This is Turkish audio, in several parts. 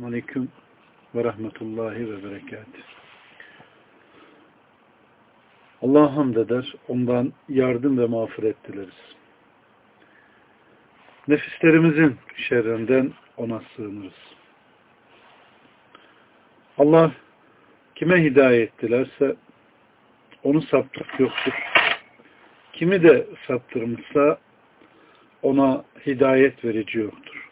Aleyküm ve rahmetullahi ve berekatuhu. Allah'a hamd eder, ondan yardım ve mağfiret dileriz. Nefislerimizin şerrinden ona sığınırız. Allah kime hidayet dilerse onu saptırık yoktur. Kimi de saptırmışsa ona hidayet verici yoktur.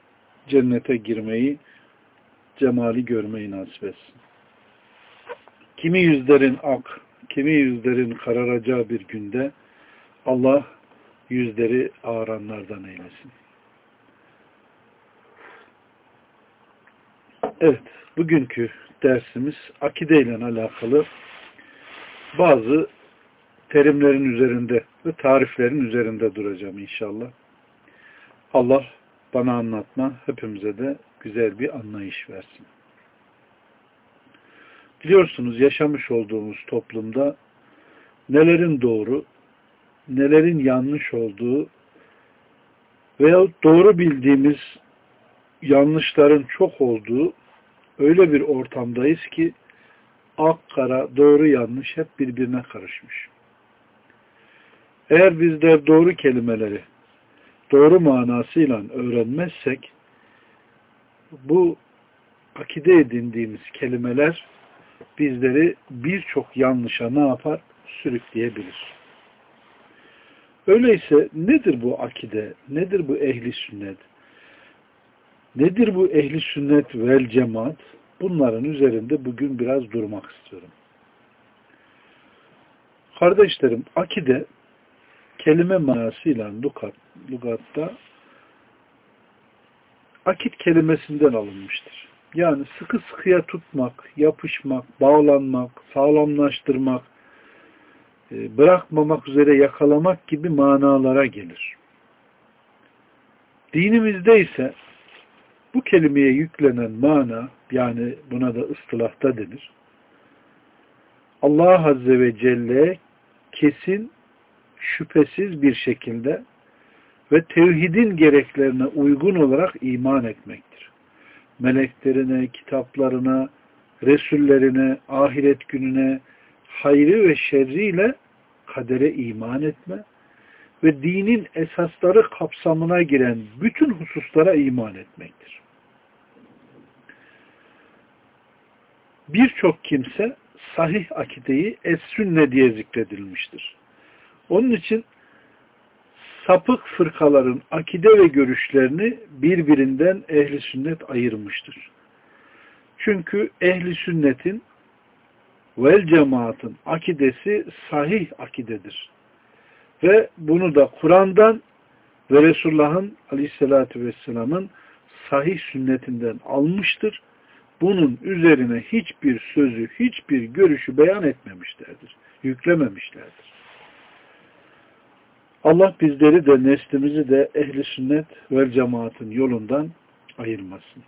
cennete girmeyi, cemali görmeyi nasip etsin. Kimi yüzlerin ak, kimi yüzlerin kararacağı bir günde Allah yüzleri ağıranlardan eylesin. Evet, bugünkü dersimiz akide ile alakalı bazı terimlerin üzerinde ve tariflerin üzerinde duracağım inşallah. Allah bana anlatma, hepimize de güzel bir anlayış versin. Biliyorsunuz yaşamış olduğumuz toplumda nelerin doğru, nelerin yanlış olduğu veya doğru bildiğimiz yanlışların çok olduğu öyle bir ortamdayız ki ak kara, doğru yanlış hep birbirine karışmış. Eğer bizler doğru kelimeleri doğru manasıyla öğrenmezsek bu akide edindiğimiz kelimeler bizleri birçok yanlışa ne yapar? Sürükleyebilir. Öyleyse nedir bu akide? Nedir bu ehli sünnet? Nedir bu ehli sünnet vel cemaat? Bunların üzerinde bugün biraz durmak istiyorum. Kardeşlerim, akide kelime manasıyla lugat, lugatta akit kelimesinden alınmıştır. Yani sıkı sıkıya tutmak, yapışmak, bağlanmak, sağlamlaştırmak, e, bırakmamak üzere yakalamak gibi manalara gelir. Dinimizde ise bu kelimeye yüklenen mana, yani buna da ıstılahta denir. Allah Azze ve Celle kesin şüphesiz bir şekilde ve tevhidin gereklerine uygun olarak iman etmektir. Meleklerine, kitaplarına, Resullerine, ahiret gününe, hayrı ve şerriyle kadere iman etme ve dinin esasları kapsamına giren bütün hususlara iman etmektir. Birçok kimse sahih akideyi es-sünne diye zikredilmiştir. Onun için sapık fırkaların akide ve görüşlerini birbirinden ehli sünnet ayırmıştır. Çünkü ehli sünnetin vel cemaatın akidesi sahih akidedir. Ve bunu da Kur'an'dan ve Resulullah'ın aleyhissalatü vesselamın sahih sünnetinden almıştır. Bunun üzerine hiçbir sözü, hiçbir görüşü beyan etmemişlerdir. Yüklememişlerdir. Allah bizleri de neslimizi de ehli sünnet ve cemaatin yolundan ayırmasın.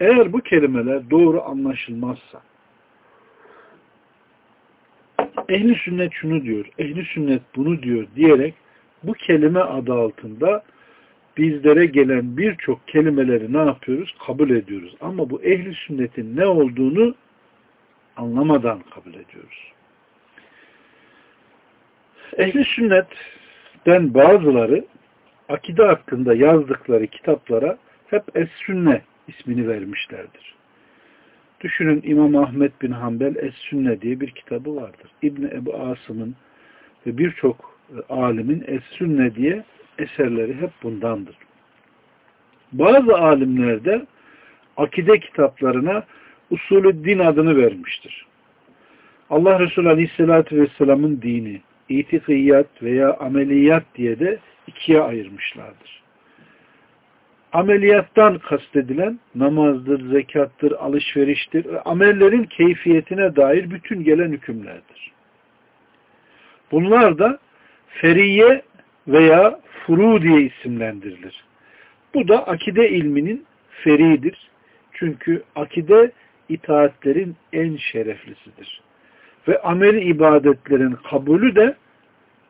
Eğer bu kelimeler doğru anlaşılmazsa ehli sünnet şunu diyor, ehli sünnet bunu diyor diyerek bu kelime adı altında bizlere gelen birçok kelimeleri ne yapıyoruz? Kabul ediyoruz. Ama bu ehli sünnetin ne olduğunu anlamadan kabul ediyoruz. Ehli sünnet den bazıları akide hakkında yazdıkları kitaplara hep Es-Sünne ismini vermişlerdir. Düşünün İmam Ahmet bin Hanbel Es-Sünne diye bir kitabı vardır. İbni Ebu Asım'ın ve birçok e, alimin Es-Sünne diye eserleri hep bundandır. Bazı alimler de akide kitaplarına usulü din adını vermiştir. Allah Resulü Aleyhisselatü Vesselam'ın dini, itikiyat veya ameliyat diye de ikiye ayırmışlardır. Ameliyattan kastedilen namazdır, zekattır, alışveriştir, amellerin keyfiyetine dair bütün gelen hükümlerdir. Bunlar da feriye veya furu diye isimlendirilir. Bu da akide ilminin feridir. Çünkü akide itaatlerin en şereflisidir. Ve ameli ibadetlerin kabulü de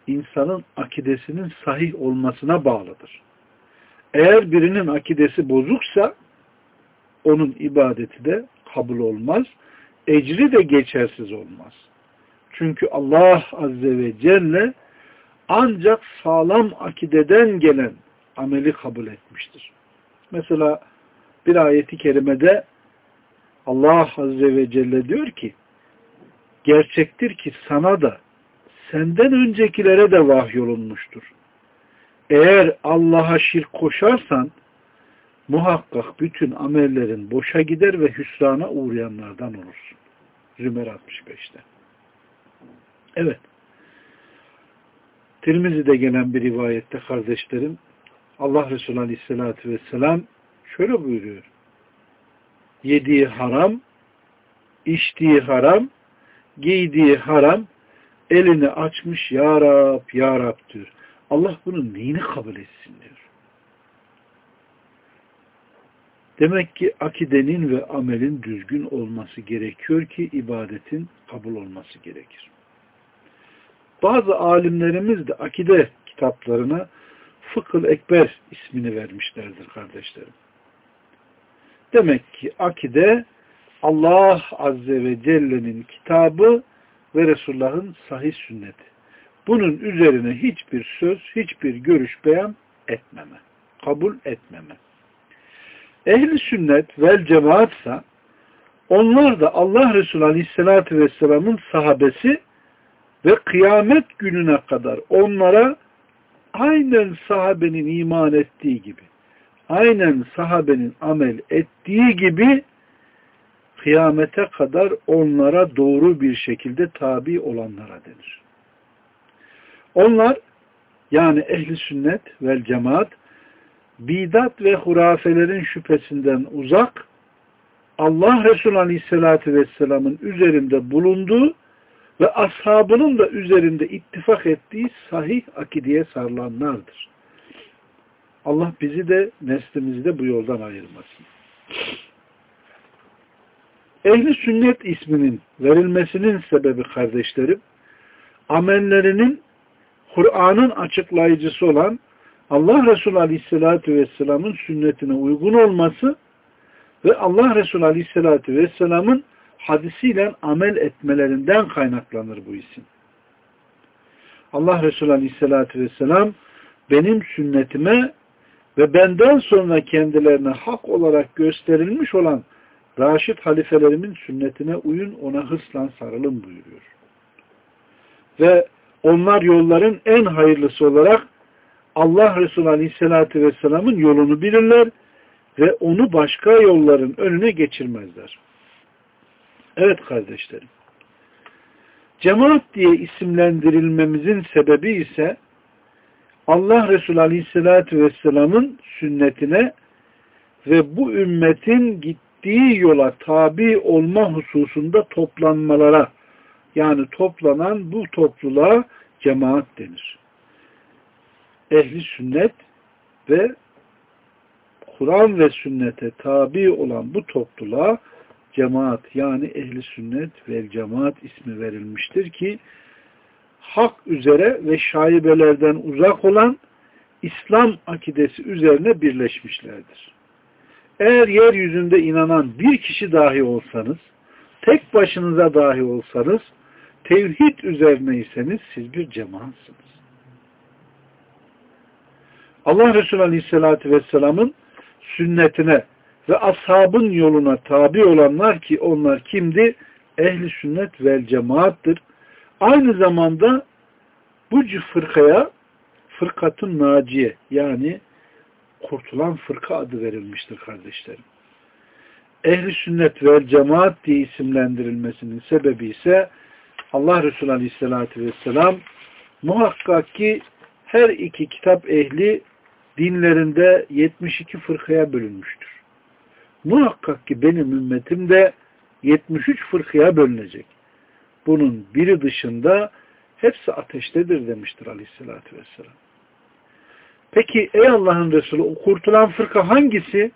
insanın akidesinin sahih olmasına bağlıdır. Eğer birinin akidesi bozuksa onun ibadeti de kabul olmaz. Ecri de geçersiz olmaz. Çünkü Allah Azze ve Celle ancak sağlam akideden gelen ameli kabul etmiştir. Mesela bir ayeti kerimede Allah Azze ve Celle diyor ki gerçektir ki sana da senden öncekilere de vahyolunmuştur. Eğer Allah'a şirk koşarsan muhakkak bütün amellerin boşa gider ve hüsrana uğrayanlardan olursun. Zümer 65'te. Evet. Tirmizi'de gelen bir rivayette kardeşlerim Allah Resulü Aleyhisselatü Vesselam şöyle buyuruyor. Yediği haram, içtiği haram, giydiği haram, elini açmış Ya Rab, Ya Rab diyor. Allah bunun neyini kabul etsin diyor. Demek ki akidenin ve amelin düzgün olması gerekiyor ki ibadetin kabul olması gerekir. Bazı alimlerimiz de akide kitaplarına Fıkıl Ekber ismini vermişlerdir kardeşlerim. Demek ki akide Allah Azze ve Celle'nin kitabı ve Resulullah'ın sahih sünneti. Bunun üzerine hiçbir söz, hiçbir görüş beyan etmeme. Kabul etmeme. Ehli sünnet vel cemaatsa onlar da Allah Resulü Aleyhisselatü Vesselam'ın sahabesi ve kıyamet gününe kadar onlara aynen sahabenin iman ettiği gibi aynen sahabenin amel ettiği gibi kıyamete kadar onlara doğru bir şekilde tabi olanlara denir. Onlar yani ehli sünnet vel cemaat bidat ve hurafelerin şüphesinden uzak Allah Resulü Aleyhisselatü Vesselam'ın üzerinde bulunduğu ve ashabının da üzerinde ittifak ettiği sahih akideye sarılanlardır. Allah bizi de neslimizi de bu yoldan ayırmasın. Ehli sünnet isminin verilmesinin sebebi kardeşlerim, amellerinin Kur'an'ın açıklayıcısı olan Allah Resulü Aleyhisselatü Vesselam'ın sünnetine uygun olması ve Allah Resulü Aleyhisselatü Vesselam'ın hadisiyle amel etmelerinden kaynaklanır bu isim. Allah Resulü Aleyhisselatü Vesselam benim sünnetime ve benden sonra kendilerine hak olarak gösterilmiş olan Raşid halifelerimin sünnetine uyun ona hırsla sarılın buyuruyor. Ve onlar yolların en hayırlısı olarak Allah Resulü Aleyhisselatü Vesselam'ın yolunu bilirler ve onu başka yolların önüne geçirmezler. Evet kardeşlerim. Cemaat diye isimlendirilmemizin sebebi ise Allah Resulü Aleyhisselatü Vesselam'ın sünnetine ve bu ümmetin gittiği yola tabi olma hususunda toplanmalara yani toplanan bu topluluğa cemaat denir. Ehli sünnet ve Kur'an ve sünnete tabi olan bu topluluğa cemaat yani ehli sünnet ve cemaat ismi verilmiştir ki hak üzere ve şaibelerden uzak olan İslam akidesi üzerine birleşmişlerdir. Eğer yeryüzünde inanan bir kişi dahi olsanız, tek başınıza dahi olsanız, tevhid üzerineyseniz siz bir cemaatsınız. Allah Resulü Aleyhisselatü Vesselam'ın sünnetine ve ashabın yoluna tabi olanlar ki onlar kimdi? Ehli sünnet vel cemaattır. Aynı zamanda bu fırkaya fırkatın naciye yani kurtulan fırka adı verilmiştir kardeşlerim. Ehli sünnet ve cemaat diye isimlendirilmesinin sebebi ise Allah Resulü Aleyhisselatü Vesselam muhakkak ki her iki kitap ehli dinlerinde 72 fırkaya bölünmüştür. Muhakkak ki benim ümmetim de 73 fırkaya bölünecek. Bunun biri dışında hepsi ateştedir demiştir aleyhissalatü vesselam. Peki ey Allah'ın Resulü o kurtulan fırka hangisi?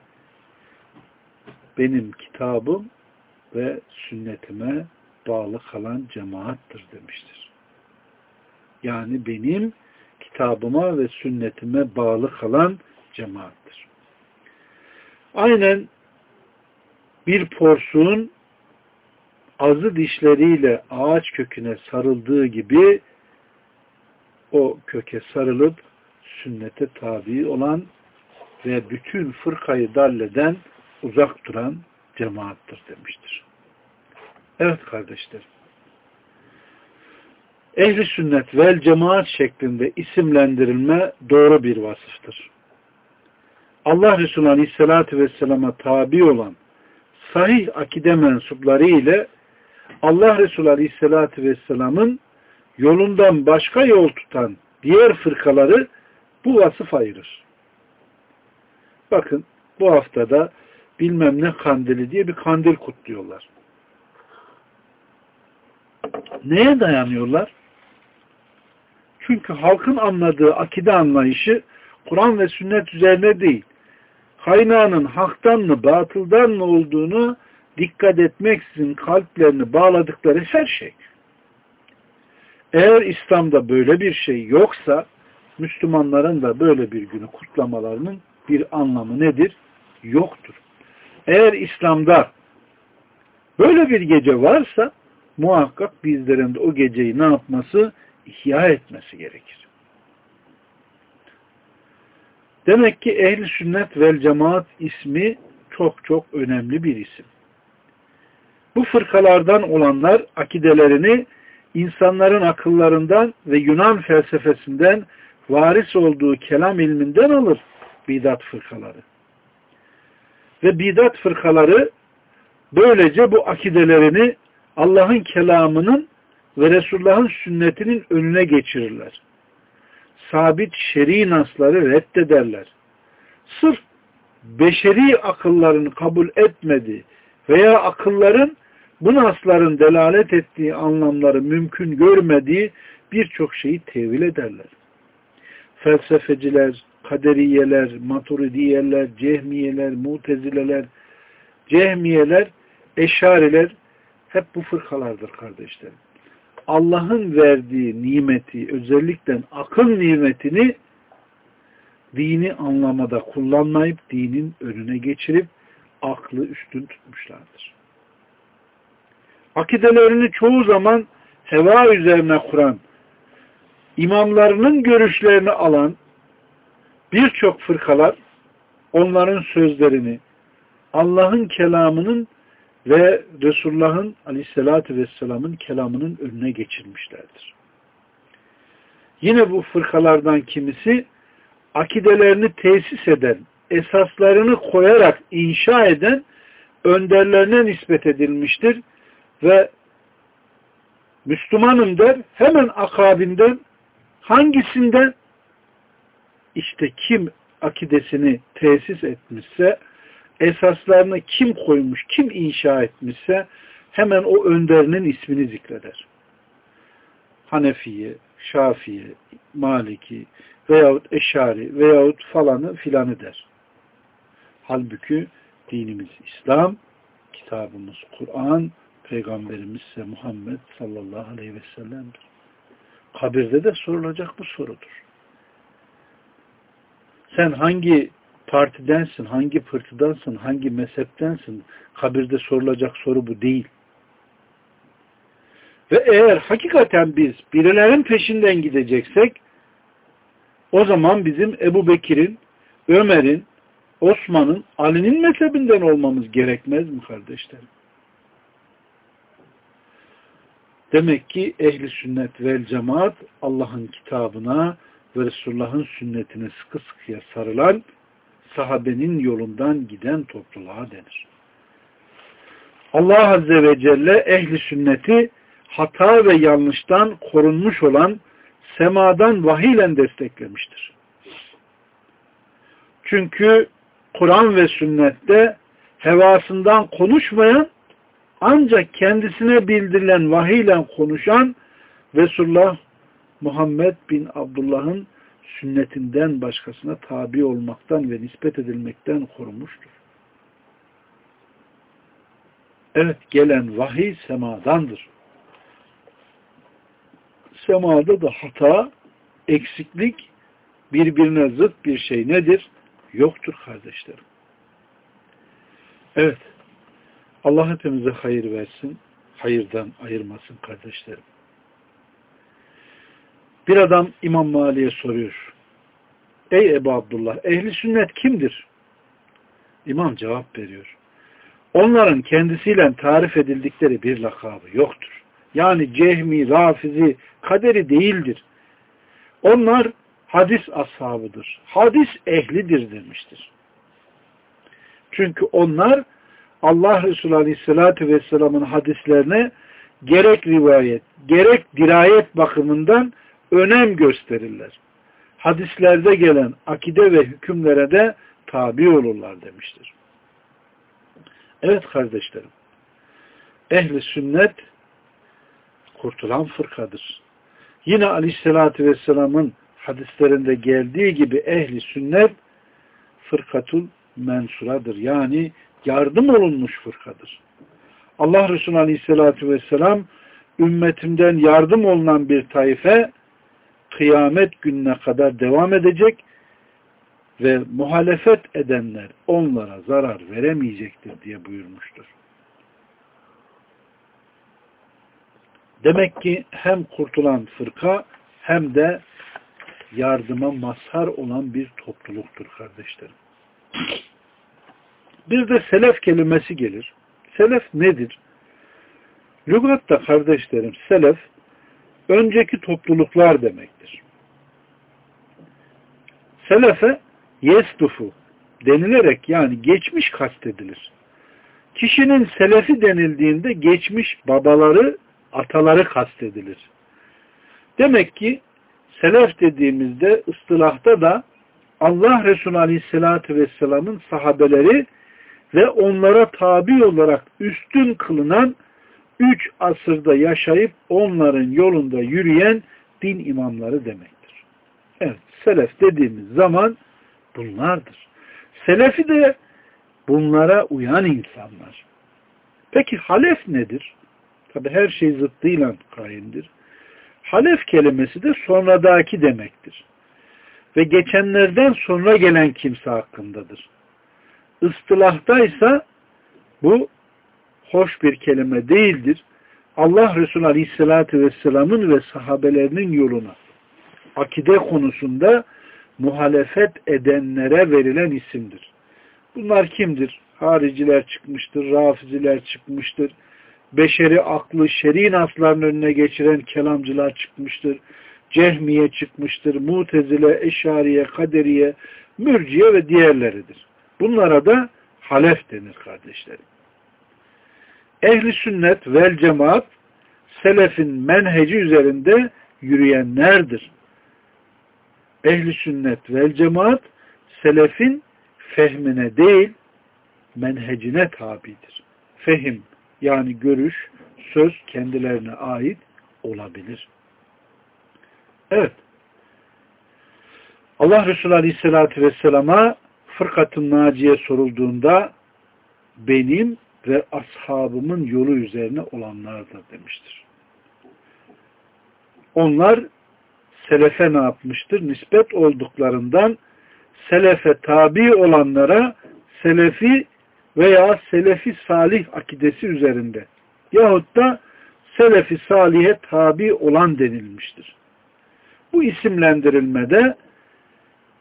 Benim kitabım ve sünnetime bağlı kalan cemaattır demiştir. Yani benim kitabıma ve sünnetime bağlı kalan cemaattir. Aynen bir porsuğun azı dişleriyle ağaç köküne sarıldığı gibi o köke sarılıp sünnete tabi olan ve bütün fırkayı dalleden uzak duran cemaattır demiştir. Evet kardeşlerim. Ehli sünnet vel cemaat şeklinde isimlendirilme doğru bir vasıftır. Allah Resulü Aleyhisselatü Vesselam'a tabi olan sahih akide mensupları ile Allah Resulü Aleyhisselatü Vesselam'ın yolundan başka yol tutan diğer fırkaları bu vasıf ayırır. Bakın bu haftada bilmem ne kandili diye bir kandil kutluyorlar. Neye dayanıyorlar? Çünkü halkın anladığı akide anlayışı Kur'an ve sünnet üzerine değil, kaynağının haktan mı, batıldan mı olduğunu dikkat etmeksizin kalplerini bağladıkları her şey. Eğer İslam'da böyle bir şey yoksa, Müslümanların da böyle bir günü kutlamalarının bir anlamı nedir? Yoktur. Eğer İslam'da böyle bir gece varsa, muhakkak bizlerin de o geceyi ne yapması? ihya etmesi gerekir. Demek ki ehli sünnet vel cemaat ismi çok çok önemli bir isim. Bu fırkalardan olanlar akidelerini insanların akıllarından ve Yunan felsefesinden varis olduğu kelam ilminden alır bidat fırkaları. Ve bidat fırkaları böylece bu akidelerini Allah'ın kelamının ve Resulullah'ın sünnetinin önüne geçirirler. Sabit şer'i nasları reddederler. Sırf beşeri akılların kabul etmediği veya akılların bu nasların delalet ettiği anlamları mümkün görmediği birçok şeyi tevil ederler. Felsefeciler, kaderiyeler, maturidiyeler, cehmiyeler, mutezileler, cehmiyeler, eşariler hep bu fırkalardır kardeşlerim. Allah'ın verdiği nimeti, özellikle akıl nimetini dini anlamada kullanmayıp dinin önüne geçirip aklı üstün tutmuşlardır. Akidelerini çoğu zaman heva üzerine kuran, imamlarının görüşlerini alan birçok fırkalar onların sözlerini Allah'ın kelamının ve Resulullah'ın aleyhissalatü vesselamın kelamının önüne geçirmişlerdir. Yine bu fırkalardan kimisi akidelerini tesis eden, esaslarını koyarak inşa eden önderlerine nispet edilmiştir ve Müslümanım der hemen akabinden hangisinden işte kim akidesini tesis etmişse esaslarını kim koymuş, kim inşa etmişse hemen o önderinin ismini zikreder. Hanefiye, Şafiye, Maliki veyahut Eşari veyahut falanı filanı der. Halbuki dinimiz İslam, kitabımız Kur'an, Peygamberimiz ise Muhammed sallallahu aleyhi ve sellem'dir. Kabirde de sorulacak bu sorudur. Sen hangi partidensin, hangi pırtıdansın, hangi mezheptensin, kabirde sorulacak soru bu değil. Ve eğer hakikaten biz birilerin peşinden gideceksek, o zaman bizim Ebu Bekir'in, Ömer'in, Osman'ın, Ali'nin mezhebinden olmamız gerekmez mi kardeşlerim? Demek ki ehli sünnet vel cemaat Allah'ın kitabına ve Resulullah'ın sünnetine sıkı sıkıya sarılan sahabenin yolundan giden topluluğa denir. Allah Azze ve Celle ehli sünneti hata ve yanlıştan korunmuş olan semadan vahiyle desteklemiştir. Çünkü Kur'an ve sünnette hevasından konuşmayan ancak kendisine bildirilen vahiyle konuşan Resulullah Muhammed bin Abdullah'ın sünnetinden başkasına tabi olmaktan ve nispet edilmekten korumuştur. Evet gelen vahiy semadandır. Semada da hata, eksiklik, birbirine zıt bir şey nedir? Yoktur kardeşlerim. Evet. Allah hepimize hayır versin. Hayırdan ayırmasın kardeşlerim. Bir adam İmam Mali'ye soruyor. Ey Ebu Abdullah, ehli sünnet kimdir? İmam cevap veriyor. Onların kendisiyle tarif edildikleri bir lakabı yoktur. Yani cehmi, rafizi, kaderi değildir. Onlar hadis ashabıdır. Hadis ehlidir demiştir. Çünkü onlar Allah Resulü Aleyhisselatü Vesselam'ın hadislerine gerek rivayet, gerek dirayet bakımından önem gösterirler. Hadislerde gelen akide ve hükümlere de tabi olurlar demiştir. Evet kardeşlerim, ehli sünnet kurtulan fırkadır. Yine Aleyhisselatü Vesselam'ın hadislerinde geldiği gibi ehli sünnet fırkatul mensuradır. Yani yardım olunmuş fırkadır. Allah Resulü Aleyhisselatü Vesselam ümmetimden yardım olunan bir taife kıyamet gününe kadar devam edecek ve muhalefet edenler onlara zarar veremeyecektir diye buyurmuştur. Demek ki hem kurtulan fırka hem de yardıma mazhar olan bir topluluktur kardeşlerim. Bir de selef kelimesi gelir. Selef nedir? Lügatta kardeşlerim selef önceki topluluklar demektir. Selefe yesdufu denilerek yani geçmiş kastedilir. Kişinin selefi denildiğinde geçmiş babaları, ataları kastedilir. Demek ki selef dediğimizde ıstılahta da Allah Resulü Aleyhisselatü Vesselam'ın sahabeleri ve onlara tabi olarak üstün kılınan üç asırda yaşayıp onların yolunda yürüyen din imamları demektir. Evet, selef dediğimiz zaman bunlardır. Selefi de bunlara uyan insanlar. Peki halef nedir? Tabi her şey zıttıyla kaimdir. Halef kelimesi de sonradaki demektir. Ve geçenlerden sonra gelen kimse hakkındadır. Istilahtaysa bu hoş bir kelime değildir. Allah Resulü Aleyhisselatü Vesselam'ın ve sahabelerinin yoluna akide konusunda muhalefet edenlere verilen isimdir. Bunlar kimdir? Hariciler çıkmıştır, rafiziler çıkmıştır, beşeri aklı şer'i nasların önüne geçiren kelamcılar çıkmıştır, cehmiye çıkmıştır, mutezile, eşariye, kaderiye, mürciye ve diğerleridir. Bunlara da halef denir kardeşlerim. Ehli sünnet vel cemaat selefin menheci üzerinde yürüyenlerdir. Ehli sünnet vel cemaat selefin fehmine değil menhecine tabidir. Fehim yani görüş, söz kendilerine ait olabilir. Evet. Allah Resulü Aleyhisselatü Vesselam'a fırkatın naciye sorulduğunda benim ve ashabımın yolu üzerine olanlardır demiştir. Onlar selefe ne yapmıştır? Nispet olduklarından selefe tabi olanlara selefi veya selefi salih akidesi üzerinde yahut da selefi salihe tabi olan denilmiştir. Bu isimlendirilmede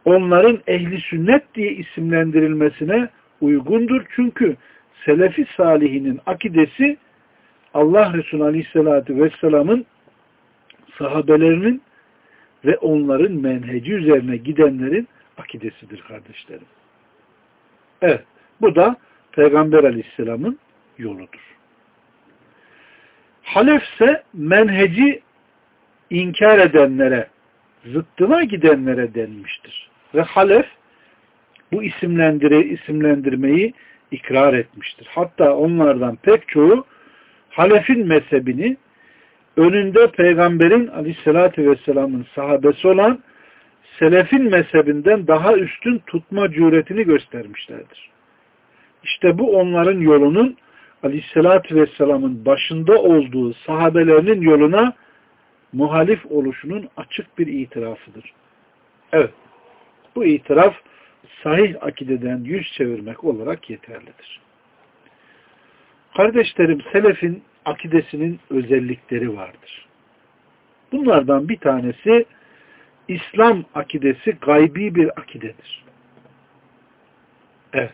onların ehli sünnet diye isimlendirilmesine uygundur. Çünkü selefi salihinin akidesi Allah Resulü Aleyhisselatü Vesselam'ın sahabelerinin ve onların menheci üzerine gidenlerin akidesidir kardeşlerim. Evet. Bu da Peygamber Aleyhisselam'ın yoludur. Halefse menheci inkar edenlere, zıttına gidenlere denmiştir. Ve halef bu isimlendire, isimlendirmeyi ikrar etmiştir. Hatta onlardan pek çoğu Halef'in mezhebini önünde Peygamberin aleyhissalatü vesselamın sahabesi olan Selef'in mezhebinden daha üstün tutma cüretini göstermişlerdir. İşte bu onların yolunun aleyhissalatü vesselamın başında olduğu sahabelerinin yoluna muhalif oluşunun açık bir itirafıdır. Evet, bu itiraf sahih akideden yüz çevirmek olarak yeterlidir. Kardeşlerim, selefin akidesinin özellikleri vardır. Bunlardan bir tanesi İslam akidesi gaybi bir akidedir. Evet,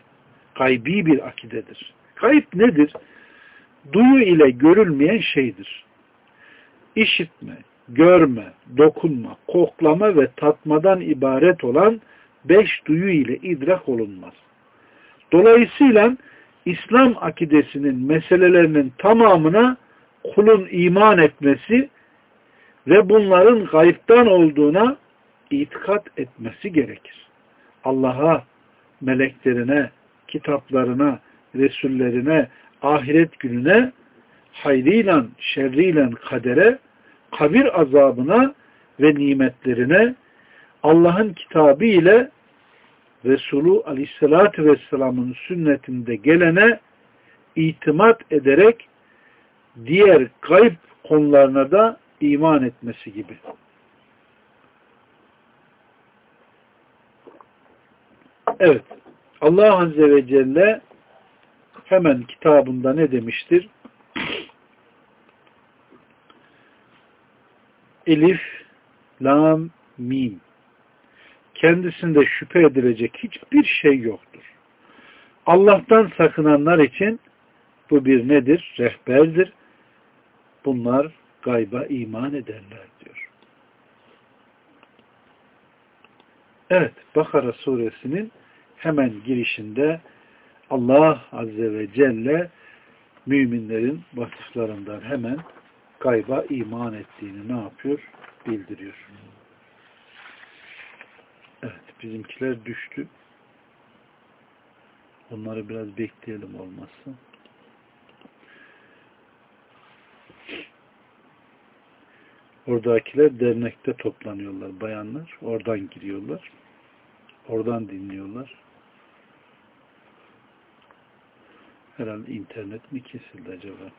gaybi bir akidedir. Gayb nedir? Duyu ile görülmeyen şeydir. İşitme, görme, dokunma, koklama ve tatmadan ibaret olan beş duyu ile idrak olunmaz. Dolayısıyla İslam akidesinin meselelerinin tamamına kulun iman etmesi ve bunların gayiptan olduğuna itikat etmesi gerekir. Allah'a, meleklerine, kitaplarına, Resullerine, ahiret gününe, hayrıyla, şerriyle kadere, kabir azabına ve nimetlerine, Allah'ın kitabı ile Resulü Aleyhisselatü Vesselam'ın sünnetinde gelene itimat ederek diğer kayıp konularına da iman etmesi gibi. Evet. Allah Azze ve Celle hemen kitabında ne demiştir? Elif, Lam, Mim. Kendisinde şüphe edilecek hiçbir şey yoktur. Allah'tan sakınanlar için bu bir nedir? Rehberdir. Bunlar gayba iman ederler diyor. Evet, Bakara suresinin hemen girişinde Allah Azze ve Celle müminlerin vasıflarından hemen gayba iman ettiğini ne yapıyor? Bildiriyor. Evet, bizimkiler düştü. Onları biraz bekleyelim olmazsa. Oradakiler dernekte toplanıyorlar bayanlar. Oradan giriyorlar. Oradan dinliyorlar. Herhalde internet mi kesildi acaba?